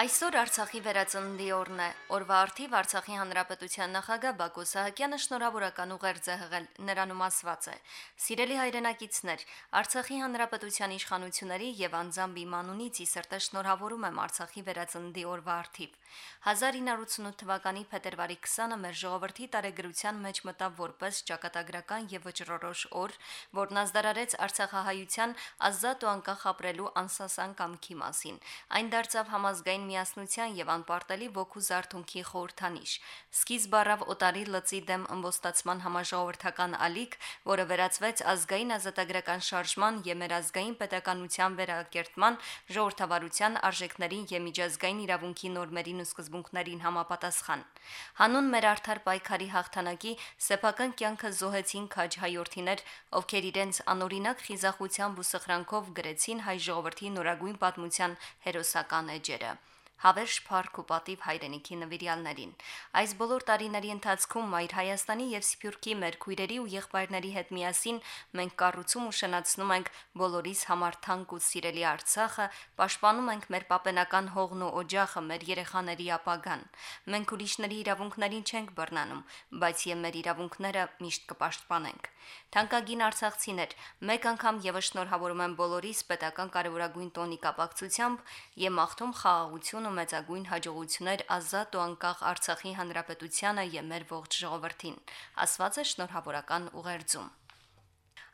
Այսօր Արցախի վերածննդի օրն է։ Օրվա արդիվ Արցախի Հանրապետության նախագահ Բակո Սահակյանը շնորհավորական ուղերձ է հղել։ Նրանում ասված է. Սիրելի հայրենակիցներ, Արցախի Հանրապետության իշխանությունների եւ անձամբ իմ անունից ի սրտե շնորհավորում եմ Արցախի վերածննդի օրվա արդիվ։ 1988 թվականի փետրվարի 20-ը մեր ժողովրդի տարեգրության մեջ մտավ որպես ճակատագրական եւ վճռորոշ օր, որն ազդարարեց Արցախահայության ազատ ու անկախ ապրելու անսասան կամքի մասին։ Այն դարձավ համազգային միասնության եւ անպարտելի ոգու զարթունքի խորհրդանիշ։ Սկիզբ առավ օտարի լծի դեմ ըմբոստացման համաժողովրդական ալիք, որը վերածվեց ազգային ազատագրական շարժման եւ մեր ազգային պետականության վերակերտման, ժողովրդավարության արժեքներին եւ միջազգային իրավունքի նորմերին ու սկզբունքներին համապատասխան։ Հանուն մեր արդար պայքարի հաղթանակի սեփական կյանքը զոհեցին քաջ հայորդիներ, ովքեր իրենց անօրինակ խիզախությամբ ու սխրանքով գրեցին հայ ժողովրդի նորագույն պատմության հերոսական էջերը հավերժ փառք ու պատիվ հայրենիքի նվիրյալներին։ Այս բոլոր տարիների ընթացքում Մայր Հայաստանի եւ Սփյուռքի մեր քույրերի ու եղբայրների հետ միասին մենք կառուցում ու շնացնում ենք բոլորիս համար թանկ ու սիրելի Արցախը, պաշտպանում ենք մեր պապենական հողն ու օջախը, մեր երեխաների ապագան։ Մենք ուրիշների իրավունքներին չենք բռնանում, բայց եւ մեր իրավունքները միշտ կպաշտպանենք։ Թանկագին արցախցիներ, մեկ անգամ եւս շնորհավորում եմ բոլորիս պետական կարևորագույն տոնի կապակցությամբ եւ մաղթում խաղաղություն ու մեծագույն հաջողություններ ազատ ու անկախ Արցախի հանրապետությանը եւ մեր ողջ ժողովրդին։ Ասված է շնորհավորական ուղերձում։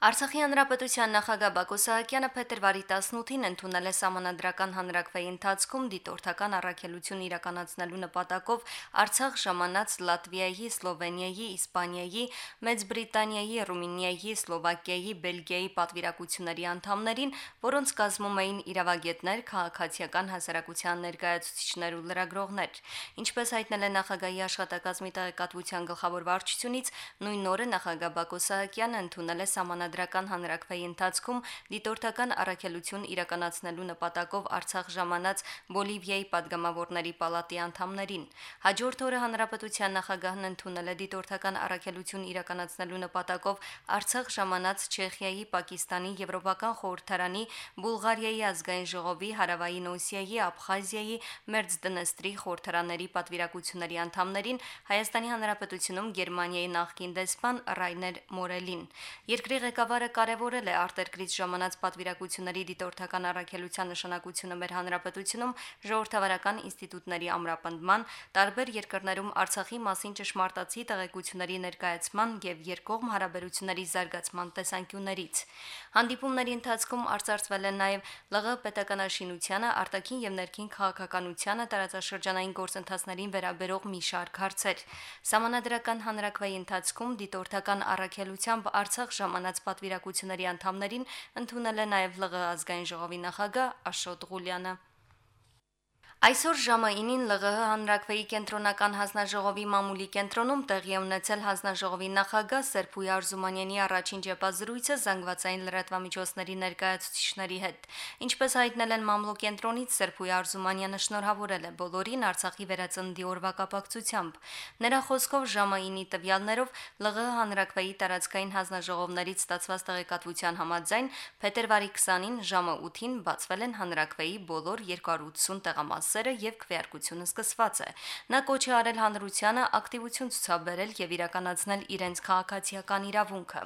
Արցախի հանրապետության նախագահ Բակո Սահակյանը փետրվարի 18-ին ընդունել է համանadrական հանրակրվեի ընթացքում դիտորդական առաքելություն իրականացնելու նպատակով Արցախ ժամանած Լատվիայի, Սլովենիայի, Իսպանիայի, Մեծ Բրիտանիայի, Ռումինիայի, Սլովակիայի, Բելգիայի պատվիրակությունների անդամներին, որոնց կազմում էին իրավագետներ, քաղաքացիական հասարակության ներկայացուցիչներ ու լրագրողներ։ Ինչպես հայտնել է նախագահի աշխատակազմի տեղեկատվության գլխավոր վարչությունից, նույն օրը նախագահ Բակո Սահակյանը ընդունել է համանadrական Արտադրական հանրակրվեի ընթացքում դիտորդական առաքելություն իրականացնելու նպատակով Արցախ ժամանած Բոլիվիայի падգամավորների պալատի անդամներին։ Հաջորդ օրը հանրապետության նախագահն ընդունել է դիտորդական առաքելություն իրականացնելու նպատակով Արցախ ժամանած Չեխիայի, Պակիստանի, Եվրոպական խորհրդարանի, Բուլղարիայի ազգային ժողովի, Հարավային Օսիայի, Աբխազիայի, Մերձդնեստրի խորհրդարանների պատվիրակությունների անդամներին Հայաստանի Հանրապետությունում Գերմանիայի նախկին դեսպան Ռայներ Մորելին։ Երկրի ղեկավարը կարևորել է արտերկրից ժամանած պատվիրակությունների դիտորդական առաքելության նշանակությունը մեր հանրապետությունում ժողովրդավարական ինստիտուտների ամրապնդման, տարբեր երկրներում Արցախի մասին ճշմարտացի տեղեկությունների ներկայացման եւ երկկողմ հարաբերությունների զարգացման տեսանկյուններից։ Հանդիպումների ընթացքում արծարծվել են նաեւ ԼՂ պետականաշինությանը, արտաքին եւ ներքին քաղաքականությանը, տարածաշրջանային գործընթացներին վերաբերող մի շարք հարցեր։ Սահմանադրական հանրակրվեի ընթացքում դիտորդական առաքելությամբ Արցախ ժամանած պատվիրակությունների անդամներին ընդունել է նաև ԼՂ ազգային ժողովի նախագահ Աշոտ Ղուլյանը։ Այսօր ժամը 9-ին ԼՂՀ հանրակրվեի կենտրոնական հանձնաժողովի մամուլի կենտրոնում տեղի է ունեցել հանձնաժողովի նախագահ Սերփուի Արզումանյանի առաջին ճեպազրույցը զանգվածային լրատվամիջոցների ներկայացուցիչների հետ։ Ինչպես հայտնել են մամլո կենտրոնից Սերփուի Արզումանյանը շնորհավորել է բոլորին Արցախի վերածննդի օրվա կապակցությամբ։ Նրա խոսքով ժամը 9-ի տվյալներով ԼՂՀ հանրակրվեի տարածքային հանձնաժողովներից ստացված տեղեկատվության համաձայն փետրվարի 20-ին ժամը 8-ին բացվել են հանրակրվեի բոլոր 280 տեղամաս մասերը եւ քվեարկությունը սկսված է։ Նա կոչ է արել հանրությանը ակտիվություն ցուցաբերել եւ իրականացնել իրենց քաղաքացիական իրավունքը։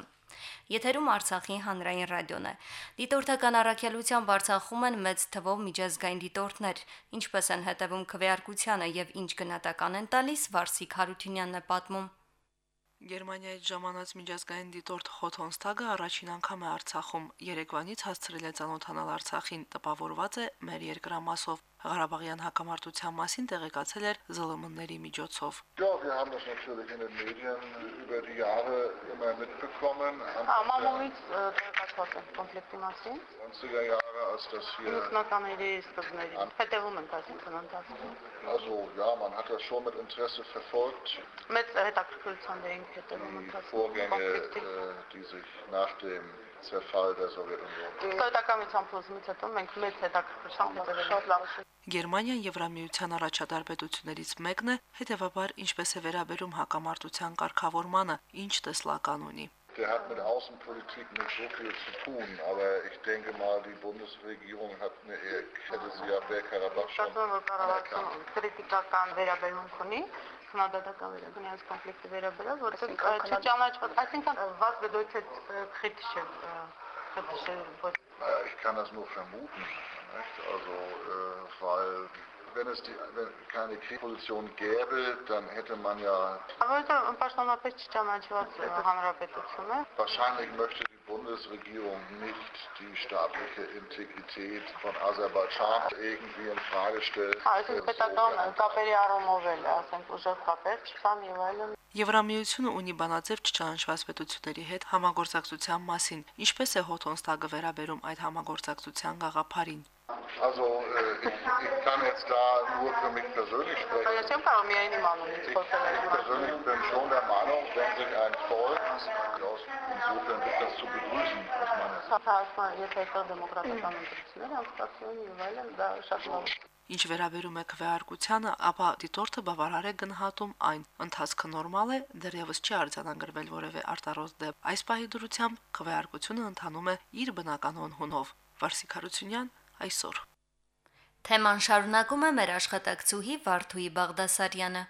Եթերում Արցախի հանրային ռադիոն է։ Դիտորդական առաքելության Արցախում են մեծ թվով միջազգային դիտորդներ, ինչպես են հետևում քվեարկությանը եւ ինչ գնահատական են տալիս Վարսիկ Հարությունյանն է պատմում։ Գերմանիայից ժամանած միջազգային դիտորդ Խոթոնստագը առաջին անգամ է Արցախում։ Երեկվանից հասցրել է ցանոթանալ Արցախին, տպավորված է մեր երկրամասով։ Ղարաբաղյան հակամարտության մասին տեղեկացել էր ԶԼՄ-ների միջոցով։ mitbekommen. Համամոմից տեղեկացված են կոմպլեկտի մասին։ 90er Jahre, als das hier. 90-ականների սկզբներին հետևում ենք այսինքն ընթացքում։ Also ja, man hat das schon mit Interesse verfolgt, Մեծ հետաքրքրությամբ էինք հետևում ընթացքում Vorgänge, կոնֆլիկտի։ die sich nach dem Սովետական փլուզումից հետո մենք մեծ հետաքրքրությամբ հետևել ենք։ Գերմանիան Եվրամիության առաջատար պետություններից մեկն է, հետևաբար ինչպես է վերաբերում հակամարտության կարգավորմանը, ինչ տեսլական ունի։ Der hat mit Außenpolitik nicht so viel zu tun, aber ich denke mal, die Bundesregierung hat eine, ich hätte sie ja Bergkarabach schon Շատում որ կառավարություն anerkannt. քրիտիկական վերաբերմունք ունի, надо договаривать. У меня есть конфликты веробраз. Вот was bedeutet kritische, kritische Ich kann das nur vermuten, nicht? also weil wenn es die, wenn keine Kriegsposition gäbe, dann hätte man ja... Wahrscheinlich möchte Bundesregierung nicht die staatliche Integrität von Aserbaidschan irgendwie in Frage stellen. այսինքն պետական կապերի առումով էլ, ասենք, ուժեղ կապեր չկան եւ այլն։ Եվրամիությունը ունի բանաձև չճանաչված պետությունների հետ համագործակցության մասին, ինչպես է հոթոնստագը վերաբերում այդ համագործակցության գաղափարին։ Also, äh, ich, ich kann jetzt da nur für mich persönlich sprechen. Ich մասին։ persönlich bin schon der Meinung, wenn sich ein Volk, insofern ist das zu begrüßen, aus meiner Sicht. Ինչ վերաբերում է քվեարկությանը, ապա դիտորդը բավարար է գնահատում այն։ Ընթացքը նորմալ է, դեռևս չի արձանագրվել որևէ արտարոց դեպ։ Այս պահի դրությամբ քվեարկությունը ընթանում է իր բնականon հունով։ Վարսիկ Հարությունյան այսօր։ Թեման շարունակում է մեր աշխատակցուհի Վարդուհի Բաղդասարյանը։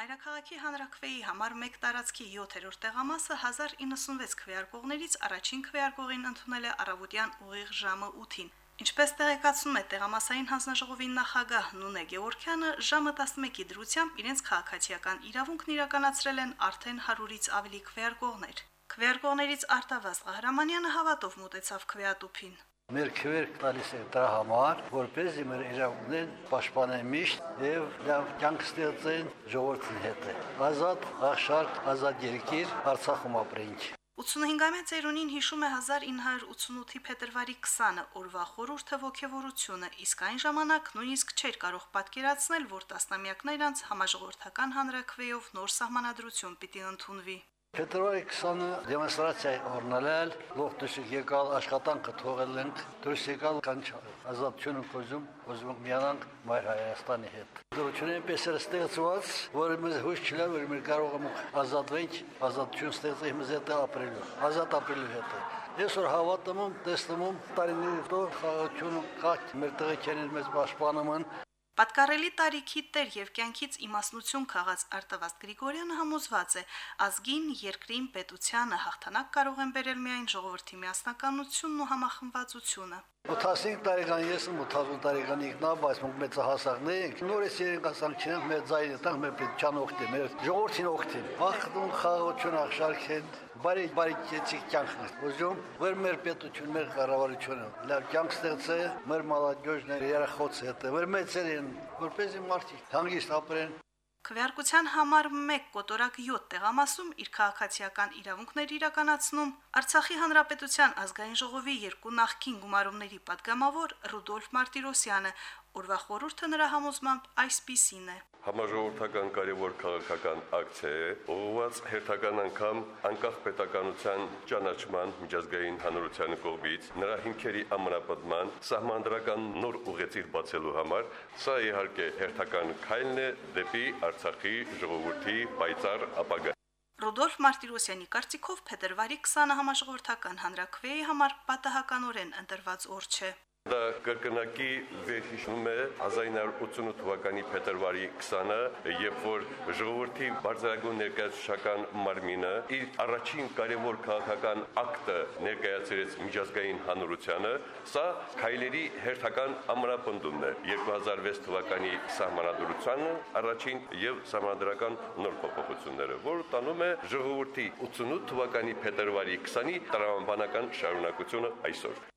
Մայրաքաղաքի հանրակրվեի համար 1 տարածքի 7-րդ տեղամասը 1096 քվեարկողներից առաջին քվեարկողին ընդունել է առավոտյան ուղիղ ժամը 8-ին։ Ինչպես տեղեկացնում է տեղամասային հանձնաժողովի նախագահ Նունե Գևորքյանը, ժամը 11-ի դրությամբ իրենց քաղաքացիական իրավունքն իրականացրել են արդեն 100-ից ավելի քվեարկողներ։ Քվեարկողներից Արտավազ Ղահրամանյանը հավատով մտեցավ քվեատուփին։ Մեր քվերք տալիս է դրա համար, որպեսզի մեր իրավունքներն պաշտպանեն միշտ եւ լավ կյանք ստեղծեն ժողովրդի հետ։ Ազատ, աղշարք, ազատ երկիր, Արցախում ապրենք։ 85-ամյա ծերունին հիշում է 1988-ի փետրվարի 20-ը օրվա խորհուրդը ողքեվորությունը, իսկ այն ժամանակ նույնիսկ չէր կարող պատկերացնել, որ տասնամյակներ անց համաժողովրդական հանրակրվեով նոր սահմանադրություն պիտի ընդունվի։ Փետրվարի 20-ը դեմոնստրացիա օրնալել, լող դուշիկ եկալ աշխատանքը թողել ենք, դուրս եկալ կանչ ազատությունը կոզում, ուզում միանանք մայր Հայաստանի հետ։ Դրությունը այնպես էր ստեղծված, որ մեզ հույս չկար, որ մենք կարող ենք ազատվենք, ազատություն ստեղծել մեզ հետ ապրելու, ազատ ապրելու հետ։ Ես որ հավատում եմ, տեսնում եմ տարիների հետո խաղաղությունը կա, մեր տղեկերին մեզ պաշտպանում են, Պատկառելի տարիքի տեր եւ կյանքից իմաստնություն քաղած Արտավազդ Գրիգորյանը համոզված է, ազգին, երկրին, պետությանը հաղթանակ կարող են բերել միայն ժողովրդի միասնականությունն ու համախմբվածությունը։ 85 տարեկան ես եմ 80 տարեկան ինքնա, բայց մենք մեծահասակներ ենք։ Նորից երենք ասանք չենք մեր ձայնը տանք մեր պետության օգտին, մեր ժողովրդին օգտին։ Ախտուն խաղաղություն ախշարքեն, բարի բարի կեցիկ կյանքն։ Ուզում որ մեր պետություն, մեր կառավարությունը լավ կյանք ստեղծե, մեր մալադյոժները երախոց հետ, մեր մեծերին, որպեսզի մարդիկ հանգիստ ապրեն, Քվեարկության համար 1 կոտորակ 7 տեղամասում իր քաղաքացիական իրավունքներ իրականացնում Արցախի Հանրապետության ազգային ժողովի երկու նախկին գումարումների падգամավոր Ռուդոլֆ Մարտիրոսյանը, օրվա խորհուրդը նրա համոզմամբ այսպիսին է. Համաժողովրդական կարևոր քաղաքական ակցիա է, ուղղված հերթական անգամ անկախ պետականության ճանաչման միջազգային հանրության կողմից նրա հիմքերի ամրապնդման սահմանադրական նոր ուղեցիր բացելու համար, սա իհարկե հերթական քայլն է դեպի Արցախի ժողովրդի պայծառ ապագա։ Ռուդոլֆ Մարտիրոսյանի կարծիքով փետրվարի 20-ը համաժողովրդական հանրակրվեի համար պատահականորեն ընտրված օր չէ։ Դա կրկնակի վերհիշում է 1988 թվականի փետրվարի 20-ը, երբ որ ժողովրդի բարձրագույն ներկայացուցչական մարմինը իր առաջին կարևոր քաղաքական ակտը ներկայացրեց միջազգային հանրությանը, սա քայլերի հերթական ամրապնդումն է. 2006 թվականի սահմանադրությանը առաջին եւ սահմանադրական նոր փոփոխությունները, որը տանում է ժողովրդի 88 թվականի փետրվարի 20-ի տրամաբանական շարունակությունը այսօր։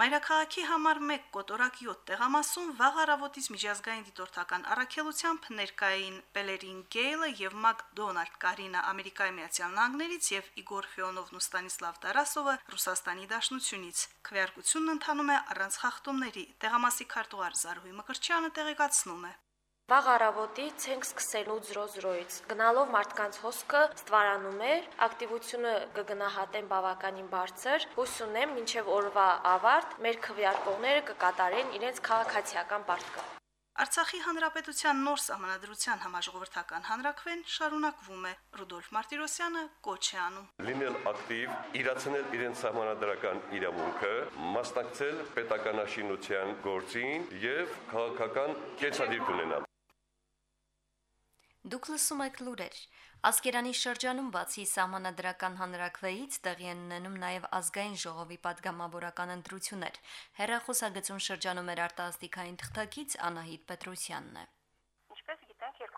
Մայրաքաղաքի համար 1 կոտորակ 7 տեղամասում վաղ առավոտից միջազգային դիտորդական առաքելությամբ ներկային Պելերին Գեյլը եւ Մակդոնալդ Կարինա Ամերիկայի Միացյալ Նահանգներից եւ Իգոր Ֆիոնովն ու Ստանիսլավ Տարասովը Ռուսաստանի Դաշնությունից։ Քվեարկությունն ընթանում է առանց խախտումների։ Տեղամասի քարտուղար Զարուհի Մկրչյանը տեղեկացնում է. Վաղ առավոտից ենք սկսել 8:00-ից։ Գնալով մարդկանց հոսքը ստվարանում էր, ակտիվությունը կգնահատեն բավականին բարձր։ Հույս ունեմ, մինչև օրվա ավարտ մեր քվեարկողները կկատարեն իրենց քաղաքացիական պարտքը։ Արցախի հանրապետության նոր սահմանադրության համաժողովրդական հանրակրվեն շարունակվում է։ Ռուդոլֆ Մարտիրոսյանը կոչ է անում։ լինել ակտիվ, իրացնել իրենց սահմանադրական իրավունքը, մասնակցել պետականաշինության գործին եւ քաղաքական կենսադիրք ունենալ։ Դուք լսում եք լուրեր։ Ասկերանի շրջանում բացի սահմանադրական հանրակրվեից տեղի են ունենում նաև ազգային ժողովի падգամավորական ընտրություններ։ Հերախոսագծում շրջանում էր արտասթիկային թղթակից Անահիտ Պետրոսյանն է։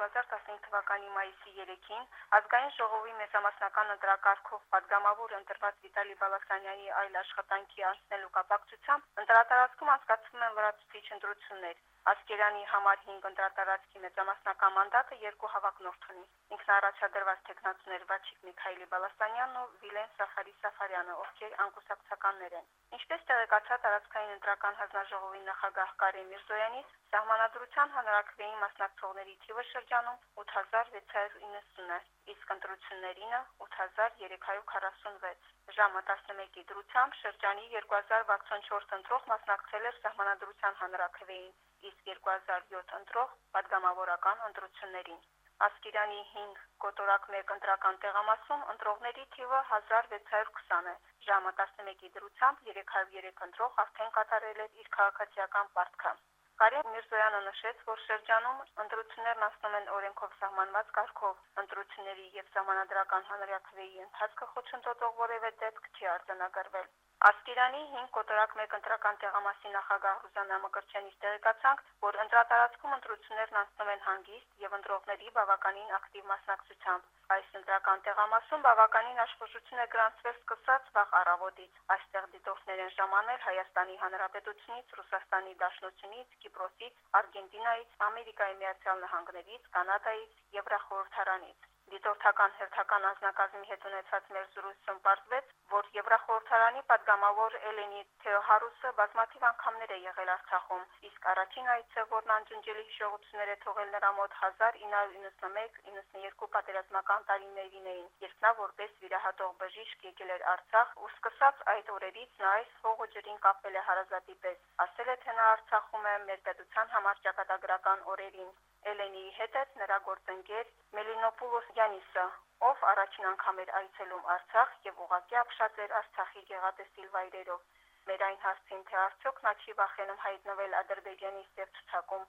2015 թվականի մայիսի 3-ին ազգային ժողովի մեծամասնական ընտրակարգով падգամավոր ընտրված Վիտալի Բալասանյանի այլ աշխատանքի անցնելու կապակցությամբ ընտրատարածքում անցկացվում են վրացուցիչ ընտրություններ։ Ասկերանի համար 5 ընտրատարածքի մեծամասնական մանդատը երկու հավակնորդ ունի։ Ինքնաառաջադրված տեխնացուներ Վաչիկ Միքայելի Բալասանյանն ու Վիլեն Սաֆարի Սաֆարյանը, ովքեր անկուսակցականներ են։ Ինչպես տեղեկացա տարածքային ընտրական հանձնաժողովի նախագահ Կարեն Միրզոյանից, սահմանադրության հանրակրվեի մասնակցողների թիվը շրջանում 8690 է, իսկ ընտրություններինը 8346 ժամը 11-ի դրությամբ շրջանի 2064 ընտրող մասնակցել էր սահմանադրության հանրակրվեին, իսկ 2007 ընտրող падգամավորական ընտրություններին։ Ասկերյանի 5 կոտորակ 1 ընտրական տեղամասում ընտրողների թիվը 1620 է։ Ժամը 11-ի դրությամբ 303 ընտրող արդեն կատարել է իր քաղաքացիական պարտքը։ Կարեն Միրզոյանը նշեց, որ շրջանում ընտրություններն ասնում են օրենքով սահմանված կարգով։ Ընտրությունների եւ ժամանադրական հանրակրվեի ընթացքը խոչընդոտող որևէ դեպք չի արձանագրվել։ Ասկերանի 5 կոտորակ 1 ընտրական տեղամասի նախագահ Ռուզանա Մկրտչյանից տեղեկացանք, որ ընտրատարածքում ընտրություններն անցնում են հանգիստ եւ ընտրողների բավականին ակտիվ մասնակցությամբ։ Այս ընտրական տեղամասում բավականին աշխուժություն է գրանցվել սկսած վաղ առավոտից։ Այստեղ դիտորդներ են ժամանել Հայաստանի Հանրապետությունից, Ռուսաստանի Դաշնությունից, Կիպրոսից, Արգենտինայից, Ամերիկայի Միացյալ Նահանգներից, Կանադայից, Եվրախորհրդարանից։ Դիտորդական հերթական անձնակազմի հետ ունեցած մեր զրույցում պարզվեց, որ Եվրախորհրդարանի падգամավոր Էլենի Թեոհարուսը բազմաթիվ անգամներ է եղել Արցախում, իսկ առաջին այցը, որն անջնջելի հիշողություններ է թողել նրա մոտ 1991-92 պատերազմական տարիներին էին, երբ նա որպես վիրահատող բժիշկ եկել էր Արցախ ու սկսած այդ օրերից նա այս հողը ջրին կապել է հարազատի պես։ Ասել է, թե նա Արցախում է մեր պետության համար ճակատագրական օրերին։ Էլենիի հետ է նրա գործընկեր Մելինոպուլոս Յանիսը, ով առաջին անգամ էր այցելում Արցախ եւ ուղղակի ապշած էր Արցախի գեղատեսիլ վայրերով։ Մեր այն հարցին, թե արդյոք նա չի վախենում հայտնվել Ադրբեջանի ստեղծչակում,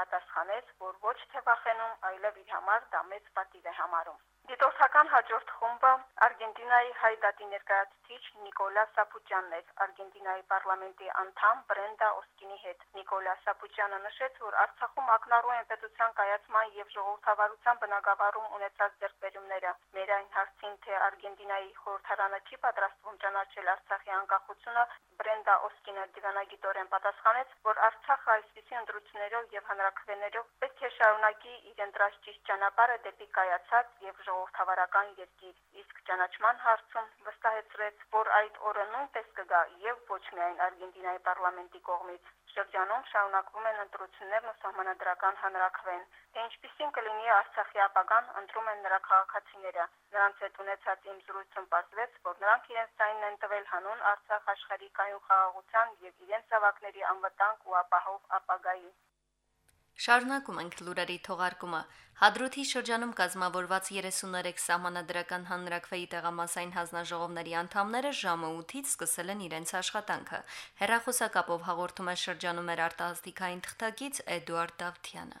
պատասխանեց, որ ոչ թե վախենում, այլև իր համար դա մեծ պատիվ է համարում։ Դիտորդական հաջորդ խումբը Արգենտինայի հայ դատի ներկայացուցիչ Նիկոլա Սապուճյանն էր, Արգենտինայի parlamenti անդամ Բրենդա Օսկինի հետ։ Նիկոլա Սապուճյանը նշեց, որ Արցախում ակնառու են պետության կայացման եւ ժողովրդավարության բնագավառում ունեցած ձեռքբերումները։ Մեր այն հարցին, թե Արգենտինայի խորհրդարանը չի պատրաստվում ճանաչել Արցախի անկախությունը, Բրենդա Օսկինը դիվանագիտորեն պատասխանեց, որ Արցախը այսպիսի ընտրություններով եւ հանրակրվեներով պետք է շարունակի իր ընտրած ճիշտ ճանապարհը դեպի կայացած եւ ժողովրդավարական երկիր, իսկ ճանաչման հարցում վստահեցրեց, որ այդ օրը նույնպես կգա եւ ոչ միայն Արգենտինայի parlamenti կողմից։ Շրջանում շարունակվում են ընտրություններն ու սահմանադրական հանրակրվեն։ Թե ինչպիսին կլինի Արցախի ապագան, ընտրում են նրա քաղաքացիները։ Նրանց հետ ունեցած իմ զրույցում պարզվեց, որ նրանք իրենց ցայնն են տվել հանուն Արցախ աշխարհի կայուն խաղաղության եւ իրենց զավակների անվտանգ ու ապահով ապագայի։ Շարունակում ենք լուրերի թողարկումը։ Հադրութի շրջանում կազմավորված 33 սահմանադրական հանրակրվեի տեղամասային հանձնաժողովների անդամները ժամը 8-ից սկսել են իրենց աշխատանքը։ Հերախոսակապով հաղորդում է շրջանում էր արտահասթիկային թղթակից Էդուարդ Դավթյանը։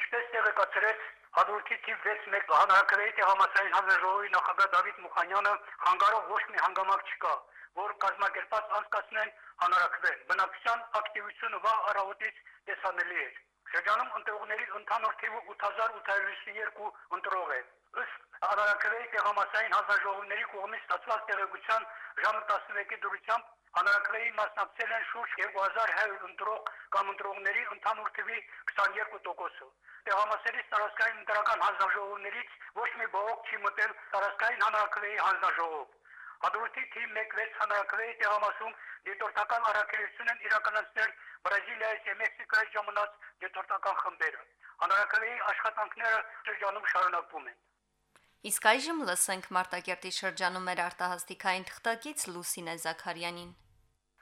Ինչպես տեղեկացրեց Հադրութի թիվ 6-1 հանրակրվեի տեղամասային հանձնաժողովի նախագահ Դավիթ Մուխանյանը, հանգարող ոչ մի հանգամանք չկա, որ կազմակերպած անցկացնեն հանրակրվեն։ Բնակչության ակտիվությունը վաղ առավոտից տեսանելի էր։ Շրջանում ընտրողների ընդհանուր թիվը 8852 ընտրող է։ Ըստ Արարակրեի տեղամասային հանձնաժողովների կողմից ստացված տեղեկության ժամը 11-ի դուրսությամբ Հանրակրեի մասնակցել են շուրջ 2100 ընտրող կամ ընտրողների ընդհանուր թվի 22%-ը։ Տեղամասերից տարածքային ընտրական հանձնաժողովներից ոչ մի բողոք չի մտել տարածքային հանրակրեի հանձնաժողով։ Հադրութի թիմ 1-6 հանրակրեի տեղամասում դիտորդական առաքելություն են իրականացնել Բրազիլիայից եւ Մեքսիկայից ժամանած դիտորդական խմբերը։ Հանրակրեի աշխատանքները շրջանում շարունակվում են։ Իսկ այժմ լսենք Մարտակերտի շրջանում մեր արտահասթիկային թղթակից Լուսինե Զաքարյանին։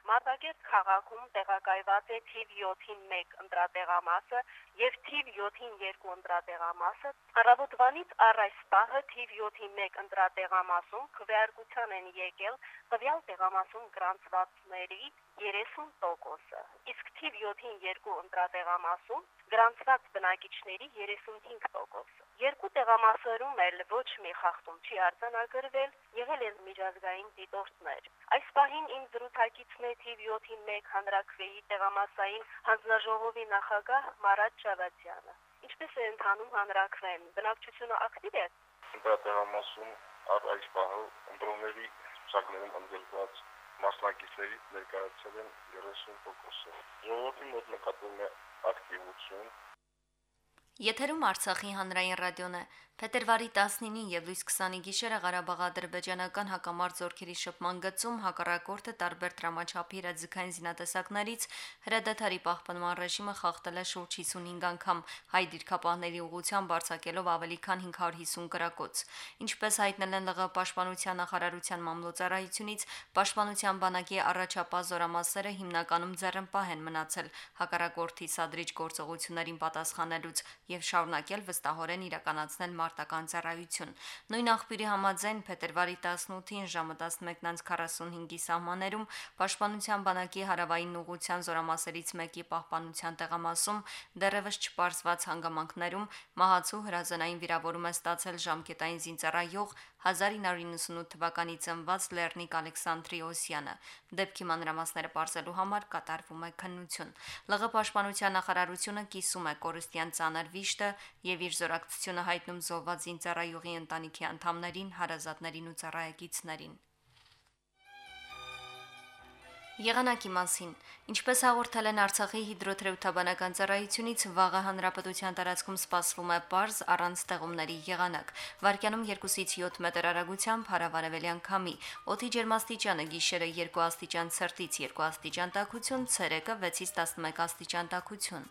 Մարտակերտ քաղաքում տեղակայված է թիվ 7-ին 1 ընտրատեղամասը եւ թիվ 7-ին 2 ընտրատեղամասը։ Առավոտվանից առ այս պահը թիվ 7-ին 1 ընտրատեղամասում քվեարկության են եկել տվյալ տեղամասում գրանցվածների 30%-ը, իսկ թիվ 7-ին 2 ընտրատեղամասում գրանցված բնակիչների 35%-ը։ Երկու տեղամասերում էլ ոչ մի խախտում չի արձանագրվել, եղել են միջազգային դիտորդներ։ Այս պահին իմ զրուցակիցն է թիվ 7-ին 1 հանրակրվեի տեղամասային հանձնաժողովի նախագահ Մարատ Շավացյանը։ Ինչպես է ընթանում հանրակրվեն, բնակչությունը ակտիվ է։ Ընտրատեղամասում առ այս պահը ընտրողների սակներում ընդգրկված մասնակիցների ներկայացել են 30%-ը։ Ժողովրդի մոտ նկատվում է ակտիվություն, Եթերում Արցախի հանրային ռադիոն է։ Փետրվարի 19-ին եւ լույս 20-ի գիշերը Ղարաբաղ-ադրբեջանական հակամարտ զորքերի շփման գծում հակառակորդը տարբեր դրամաչափի իրազեկային զինատեսակներից հրադադարի պահպանման ռեժիմը խախտել է շուրջ 55 անգամ, հայ դիրքապահների ուղղությամբ արձակելով ավելի քան 550 գրակոց։ Ինչպես հայտնել են ԼՂ պաշտպանության նախարարության մամլոյցարայությունից, պաշտպանության բանակի առաջապահ զորամասերը հիմնականում ձեռնպահ են մնացել հակառակորդի սադրիչ գործողություններին պատասխանելուց եւ շարունակել վստահորեն իրականացնել մարտական ծառայություն։ Նույն աղբյուրի համաձայն փետրվարի 18-ին ժամը 11:45-ի սահմաններում Պաշտպանության բանակի հարավային ուղղության զորամասերից մեկի պահպանության տեղամասում դեռևս չպարզված հանգամանքներում մահացու հրազենային վիրավորում է ստացել ժամկետային զինծառայող 1998 թվականի ծնված Լեռնիկ Ալեքսանդրիոսյանը։ Դեպքի մանրամասները բարձելու համար կատարվում է քննություն։ ԼՂ պաշտպանության նախարարությունը կիսում է կորստյան ցաներ վիշտը եւ իր զորակցությունը հայտնում զոհված զինծառայողի ընտանիքի անդամներին, հարազատներին ու ծառայեկիցներին։ Եղանակի մասին. Ինչպես հաղորդել են Արցախի հիդրոթերապևտաբանական ծառայությունից, վաղը հանրապետության տարածքում սպասվում է պարզ առանց ստեղումների եղանակ։ Վարկյանում 2-ից 7 մետր արագությամբ հարավարևելյան քամի։ Օդի ջերմաստիճանը գիշերը 2 աստիճան ցրտից 2 աստիճան տաքություն, ցերեկը 6-ից 11 աստիճան տաքություն։